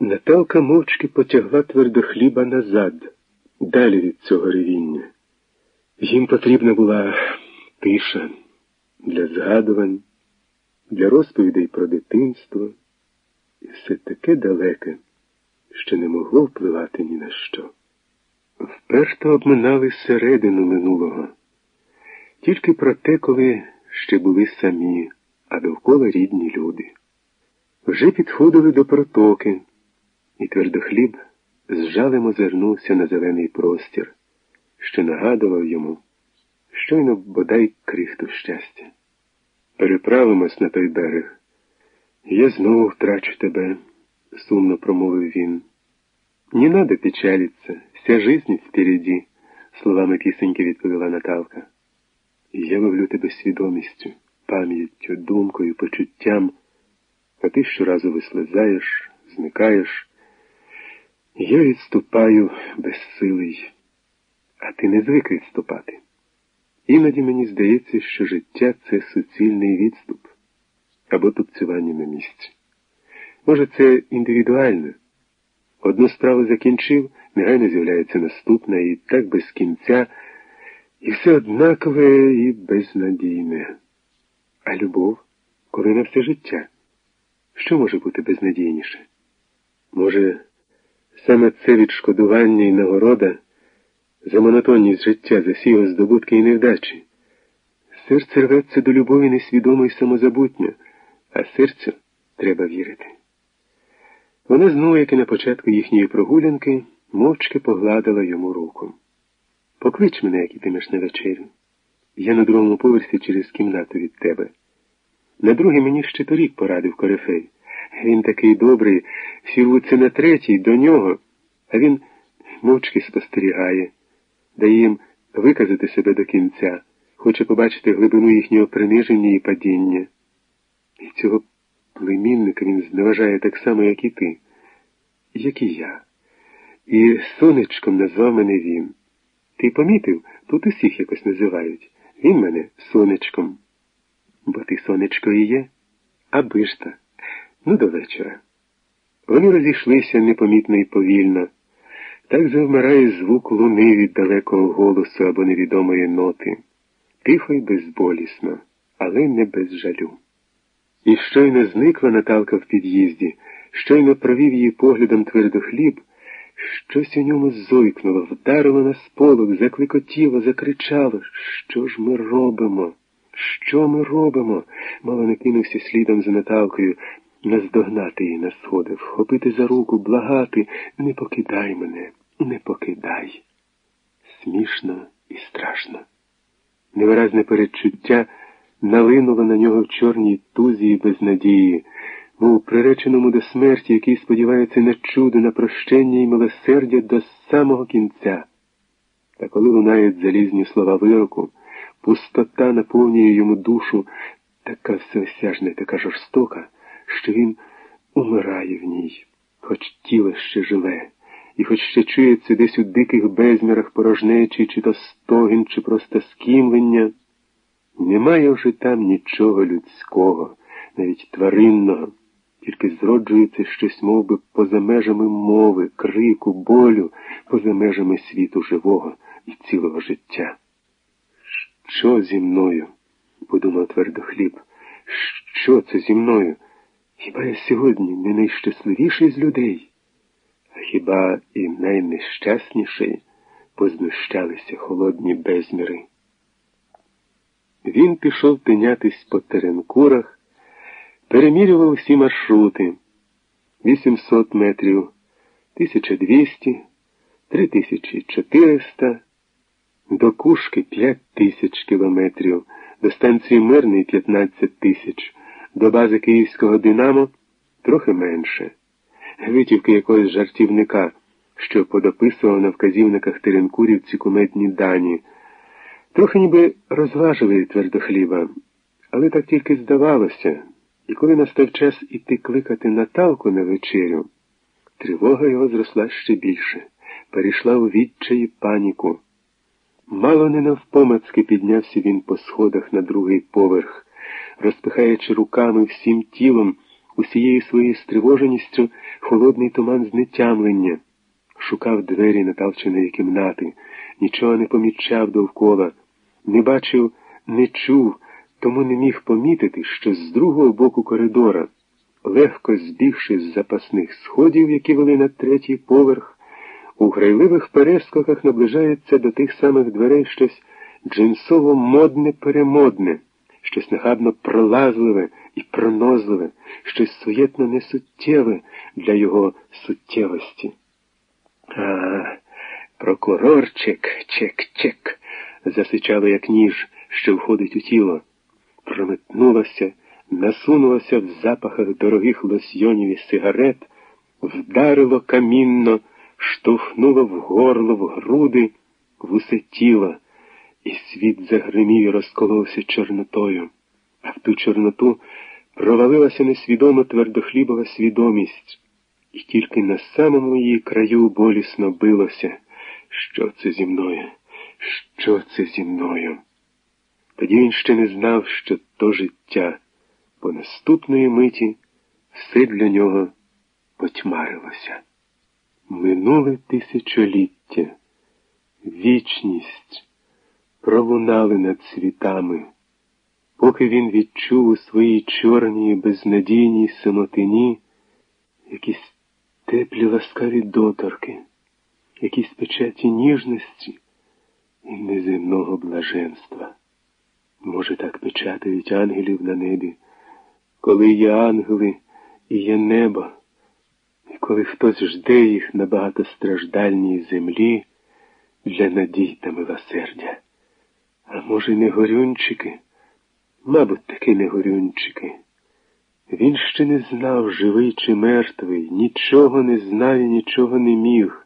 Наталка мовчки потягла твердо хліба назад, далі від цього ревіння. Їм потрібна була тиша для згадувань, для розповідей про дитинство і все таке далеке, що не могло впливати ні на що. Вперто обминали середину минулого, тільки про те, коли ще були самі, а довкола рідні люди. Вже підходили до протоки, і твердохліб з жалем озирнувся на зелений простір, що нагадував йому, щойно бодай крихту щастя. Переправимось на той берег. Я знову втрачу тебе, сумно промовив він. Не надо печалиться, вся жизнь впереді, словами пісеньки відповіла Наталка. Я ловлю тебе свідомістю, пам'яттю, думкою, почуттям, а ти щоразу вислизаєш, зникаєш. Я відступаю безсилий, а ти не звик відступати. Іноді мені здається, що життя це суцільний відступ або тупцювання на місці. Може, це індивідуально. Одну справу закінчив, негайно з'являється наступна, і так без кінця, і все однакове і безнадійне. А любов, коли на все життя, що може бути безнадійніше? Може, саме це відшкодування і нагорода за монотонність життя, за сіго здобутки і невдачі. Серце рветься до любові несвідомо і самозабутньо, а серцю треба вірити. Вона знову, як і на початку їхньої прогулянки, мовчки погладила йому руку. Поклич мене, як ітимеш на вечерю. Я на другому поверсі через кімнату від тебе. На другий мені ще торік порадив корифей. Він такий добрий, всі рвуться на третій до нього, а він мовчки спостерігає, дає їм виказати себе до кінця, хоче побачити глибину їхнього приниження і падіння. І цього племінника він зневажає так само, як і ти, як і я. І сонечком назвав мене він. Ти помітив, тут усіх якось називають. Він мене сонечком. Бо ти сонечко і є, аби ж та. Ну, до вечора. Вони розійшлися непомітно і повільно. Так завмирає звук луни від далекого голосу або невідомої ноти. Тихо й безболісно, але не без жалю. І щойно зникла Наталка в під'їзді, щойно провів її поглядом твердо хліб, щось у ньому зойкнуло, вдарило на сполох, закликотіло, закричало. Що ж ми робимо? Що ми робимо? Мало не кинувся слідом за Наталкою, наздогнати її на сходи, вхопити за руку, благати, не покидай мене, не покидай. Смішно і страшно. Невиразне передчуття налинуло на нього в чорній тузі і безнадії, мов приреченому до смерті, який сподівається на чудо, на прощення і милосердя до самого кінця. Та коли лунають залізні слова вироку, пустота наповнює йому душу, така всеосяжна, така жорстока, що він умирає в ній, хоч тіло ще живе, і хоч ще чується десь у диких безмірах порожнечі, чи то стогін, чи просто скімлення. Немає вже там нічого людського, навіть тваринного, тільки зроджується щось мов би, поза межами мови, крику, болю, поза межами світу живого і цілого життя. Що зі мною? подумав твердо хліб. Що це зі мною? Хіба я сьогодні не найщасливіший з людей? А хіба і найнещасніший познущалися холодні безміри? Він пішов тинятись по теренкурах, перемірював всі маршрути 800 метрів, 1200, 3400, до Кушки 5 тисяч кілометрів, до станції Мирний 15 тисяч, до бази Київського Динамо трохи менше. Витівки якогось жартівника, що подописував на вказівниках теренкурівці кумедні дані. Трохи ніби розважили твердохліба, але так тільки здавалося, і коли настав час іти кликати Наталку на вечерю, тривога його зросла ще більше, перейшла у відчаї паніку. Мало не навпомацки піднявся він по сходах на другий поверх, розпихаючи руками всім тілом, усією своєю стривоженістю холодний туман знетямлення, шукав двері наталченої кімнати, нічого не помічав довкола, не бачив, не чув, тому не міг помітити, що з другого боку коридора, легко збігши з запасних сходів, які вели на третій поверх, у грайливих перескоках наближається до тих самих дверей щось джинсово модне перемодне, щось нахабно пролазливе і пронозливе, щось суєтно несуттєве для його суттєвості. А, прокурорчик, чек-чек, засичало, як ніж, що входить у тіло, прометнулося, насунулося в запахах дорогих лосьйонів і сигарет, вдарило камінно, штовхнуло в горло, в груди, в усе тіло, і світ загримів і розколовся чорнотою, а в ту чорноту провалилася несвідомо твердохлібова свідомість, і тільки на самому її краю болісно билося, що це зі мною, що це зі мною. Тоді він ще не знав, що то життя, бо наступної миті все для нього потьмарилося. Минуле тисячоліття, вічність пролунали над світами, поки він відчув у своїй чорній безнадійній самотині якісь теплі ласкаві доторки, якісь печаті ніжності і неземного блаженства. Може, так печатають ангелів на небі, коли є ангели і є небо, і коли хтось жде їх на багатостраждальній землі для надій та милосердя. А може, не горюнчики? Мабуть, таки не горюнчики. Він ще не знав, живий чи мертвий, нічого не знав і нічого не міг.